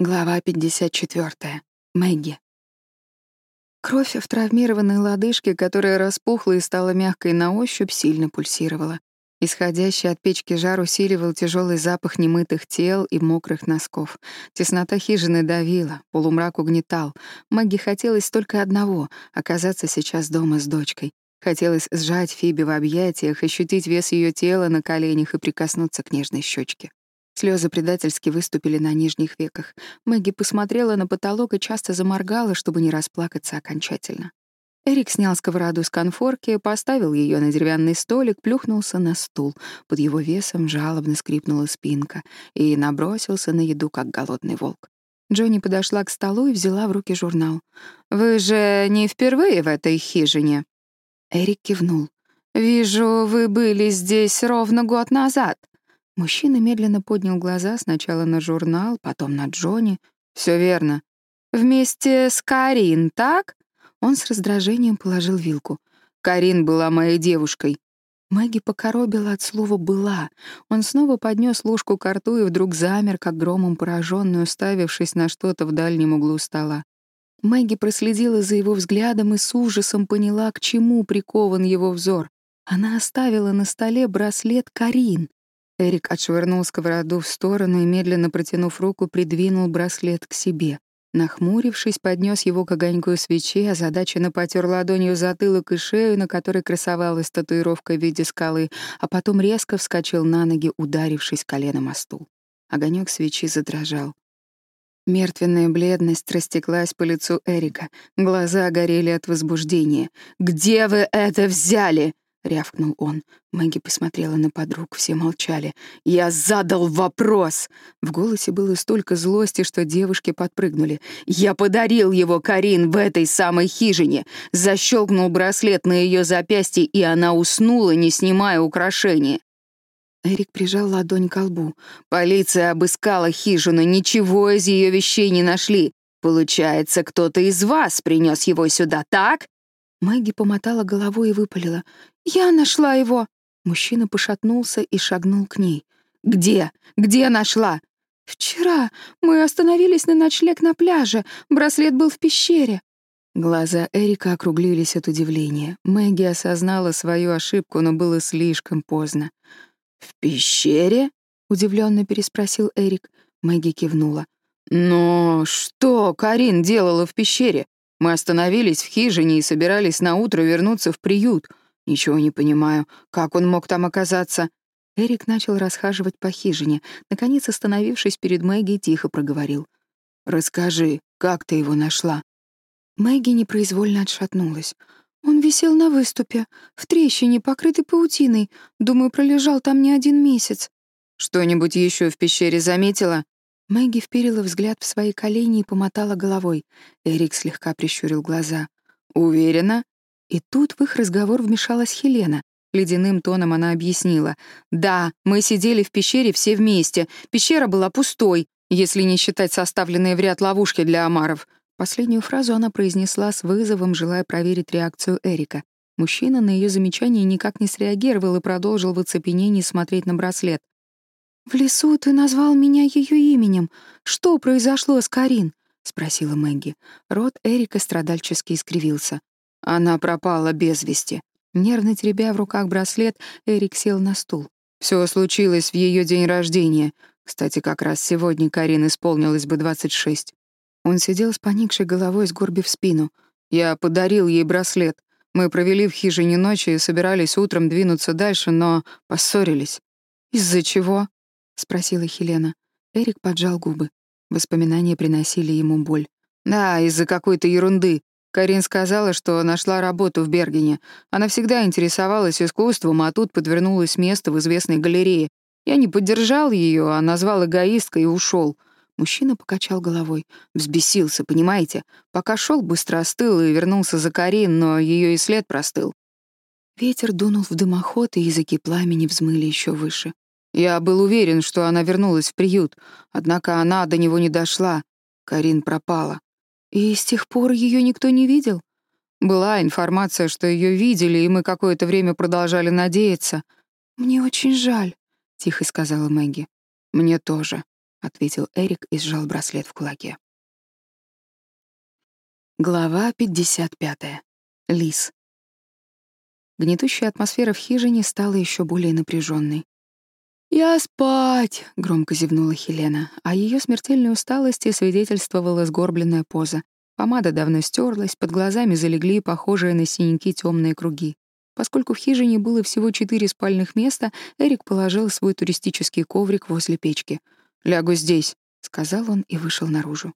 Глава 54. Мэгги. Кровь в травмированной лодыжке, которая распухла и стала мягкой на ощупь, сильно пульсировала. Исходящий от печки жар усиливал тяжелый запах немытых тел и мокрых носков. Теснота хижины давила, полумрак угнетал. Мэгги хотелось только одного — оказаться сейчас дома с дочкой. Хотелось сжать Фиби в объятиях, ощутить вес ее тела на коленях и прикоснуться к нежной щечке. Слезы предательски выступили на нижних веках. Мэгги посмотрела на потолок и часто заморгала, чтобы не расплакаться окончательно. Эрик снял сковороду с конфорки, поставил ее на деревянный столик, плюхнулся на стул. Под его весом жалобно скрипнула спинка и набросился на еду, как голодный волк. Джонни подошла к столу и взяла в руки журнал. «Вы же не впервые в этой хижине?» Эрик кивнул. «Вижу, вы были здесь ровно год назад». Мужчина медленно поднял глаза сначала на журнал, потом на Джонни. Все верно. Вместе с Карин, так? Он с раздражением положил вилку. Карин была моей девушкой. Мэгги покоробила от слова «была». Он снова поднес ложку к рту и вдруг замер, как громом пораженный, уставившись на что-то в дальнем углу стола. Мэгги проследила за его взглядом и с ужасом поняла, к чему прикован его взор. Она оставила на столе браслет Карин. Эрик отшвырнул сковороду в сторону и, медленно протянув руку, придвинул браслет к себе. Нахмурившись, поднес его к огоньку свечи, озадаченно потер ладонью затылок и шею, на которой красовалась татуировка в виде скалы, а потом резко вскочил на ноги, ударившись коленом о стул. Огонек свечи задрожал. Мертвенная бледность растеклась по лицу Эрика. Глаза горели от возбуждения. «Где вы это взяли?» — рявкнул он. Мэгги посмотрела на подруг, все молчали. «Я задал вопрос!» В голосе было столько злости, что девушки подпрыгнули. «Я подарил его Карин в этой самой хижине!» Защелкнул браслет на ее запястье, и она уснула, не снимая украшения. Эрик прижал ладонь к лбу. «Полиция обыскала хижину, ничего из ее вещей не нашли. Получается, кто-то из вас принес его сюда, так?» Мэгги помотала головой и выпалила. «Я нашла его!» Мужчина пошатнулся и шагнул к ней. «Где? Где нашла?» «Вчера мы остановились на ночлег на пляже. Браслет был в пещере». Глаза Эрика округлились от удивления. Мэгги осознала свою ошибку, но было слишком поздно. «В пещере?» — удивленно переспросил Эрик. Мэгги кивнула. «Но что Карин делала в пещере? Мы остановились в хижине и собирались на утро вернуться в приют. Ничего не понимаю, как он мог там оказаться. Эрик начал расхаживать по хижине. Наконец, остановившись перед Мэгги, тихо проговорил. «Расскажи, как ты его нашла?» Мэгги непроизвольно отшатнулась. «Он висел на выступе, в трещине, покрытой паутиной. Думаю, пролежал там не один месяц». «Что-нибудь еще в пещере заметила?» Мэгги вперила взгляд в свои колени и помотала головой. Эрик слегка прищурил глаза. «Уверена?» И тут в их разговор вмешалась Хелена. Ледяным тоном она объяснила. «Да, мы сидели в пещере все вместе. Пещера была пустой, если не считать составленные в ряд ловушки для омаров». Последнюю фразу она произнесла с вызовом, желая проверить реакцию Эрика. Мужчина на ее замечание никак не среагировал и продолжил в оцепенении смотреть на браслет. «В лесу ты назвал меня ее именем. Что произошло с Карин?» — спросила Мэгги. Рот Эрика страдальчески искривился. Она пропала без вести. Нервно теребя в руках браслет, Эрик сел на стул. Все случилось в ее день рождения. Кстати, как раз сегодня Карин исполнилось бы 26. Он сидел с поникшей головой, сгорбив спину. Я подарил ей браслет. Мы провели в хижине ночи и собирались утром двинуться дальше, но поссорились. Из-за чего? — спросила Хелена. Эрик поджал губы. Воспоминания приносили ему боль. «Да, из-за какой-то ерунды. Карин сказала, что нашла работу в Бергене. Она всегда интересовалась искусством, а тут подвернулось место в известной галерее. Я не поддержал ее, а назвал эгоисткой и ушел. Мужчина покачал головой. Взбесился, понимаете? Пока шел, быстро остыл и вернулся за Карин, но ее и след простыл. Ветер дунул в дымоход, и языки пламени взмыли еще выше. Я был уверен, что она вернулась в приют, однако она до него не дошла. Карин пропала. И с тех пор ее никто не видел? Была информация, что ее видели, и мы какое-то время продолжали надеяться. «Мне очень жаль», — тихо сказала Мэгги. «Мне тоже», — ответил Эрик и сжал браслет в кулаке. Глава 55. Лис. Гнетущая атмосфера в хижине стала еще более напряженной. «Я спать!» — громко зевнула Хелена, а ее смертельной усталости свидетельствовала сгорбленная поза. Помада давно стерлась, под глазами залегли похожие на синяки темные круги. Поскольку в хижине было всего четыре спальных места, Эрик положил свой туристический коврик возле печки. «Лягу здесь», — сказал он и вышел наружу.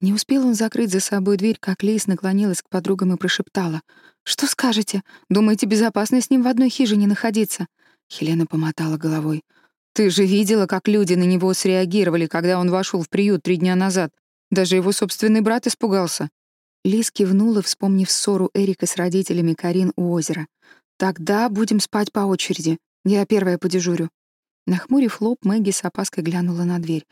Не успел он закрыть за собой дверь, как Лейс наклонилась к подругам и прошептала. «Что скажете? Думаете, безопасно с ним в одной хижине находиться?» Хелена помотала головой. «Ты же видела, как люди на него среагировали, когда он вошел в приют три дня назад. Даже его собственный брат испугался». Лиз кивнула, вспомнив ссору Эрика с родителями Карин у озера. «Тогда будем спать по очереди. Я первая подежурю». Нахмурив лоб, Мэгги с опаской глянула на дверь.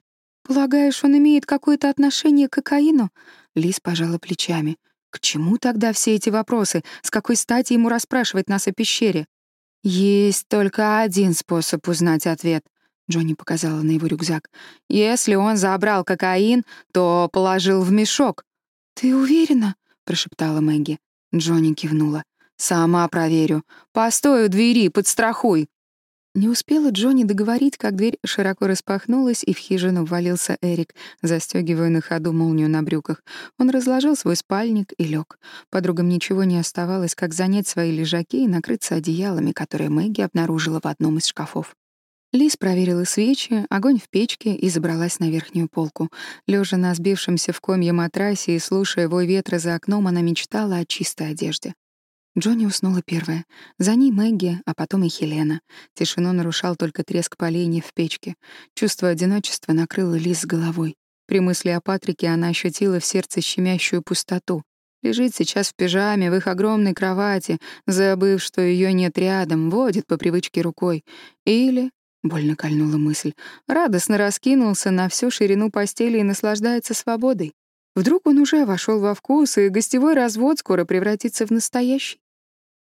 «Полагаешь, он имеет какое-то отношение к кокаину?» Лиз пожала плечами. «К чему тогда все эти вопросы? С какой стати ему расспрашивать нас о пещере?» «Есть только один способ узнать ответ», — Джонни показала на его рюкзак. «Если он забрал кокаин, то положил в мешок». «Ты уверена?» — прошептала Мэгги. Джонни кивнула. «Сама проверю. Постой у двери, подстрахуй». Не успела Джонни договорить, как дверь широко распахнулась, и в хижину ввалился Эрик, застегивая на ходу молнию на брюках. Он разложил свой спальник и лег. Подругам ничего не оставалось, как занять свои лежаки и накрыться одеялами, которые Мэгги обнаружила в одном из шкафов. Лиз проверила свечи, огонь в печке и забралась на верхнюю полку. Лежа на сбившемся в комья матрасе и слушая вой ветра за окном, она мечтала о чистой одежде. Джонни уснула первая. За ней Мэгги, а потом и Хелена. Тишину нарушал только треск поленьев в печке. Чувство одиночества накрыло Лиз с головой. При мысли о Патрике она ощутила в сердце щемящую пустоту. Лежит сейчас в пижаме в их огромной кровати, забыв, что ее нет рядом, водит по привычке рукой. Или, больно Вдруг он уже вошел во вкус и гостевой развод скоро превратится в настоящий.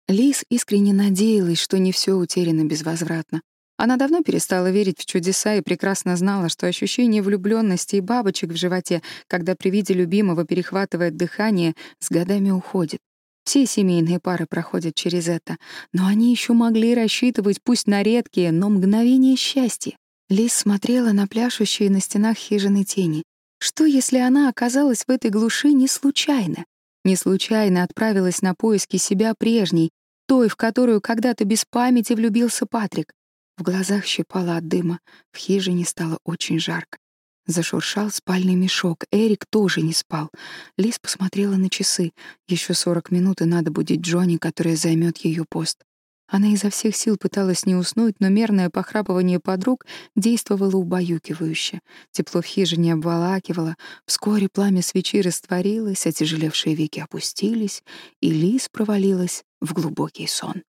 Лис искренне надеялась, что не все утеряно безвозвратно. Она давно перестала верить в чудеса и прекрасно знала, что ощущение влюбленности и бабочек в животе, когда при виде любимого перехватывает дыхание, с годами уходит. Все семейные пары проходят через это, но они еще могли рассчитывать, пусть на редкие, но мгновение счастья. Лис смотрела на пляшущие на стенах хижины тени. Что, если она оказалась в этой глуши не случайно? Не случайно отправилась на поиски себя прежней, той, в которую когда-то без памяти влюбился Патрик. В глазах щипало от дыма, в хижине стало очень жарко. Зашуршал спальный мешок. Эрик тоже не спал. Лиз посмотрела на часы. Еще сорок минут, и надо будет Джонни, которая займет ее пост. Она изо всех сил пыталась не уснуть, но мерное похрапывание подруг действовало убаюкивающе. Тепло в хижине обволакивало. Вскоре пламя свечи растворилось, отяжелевшие веки опустились, и Лиз провалилась в глубокий сон.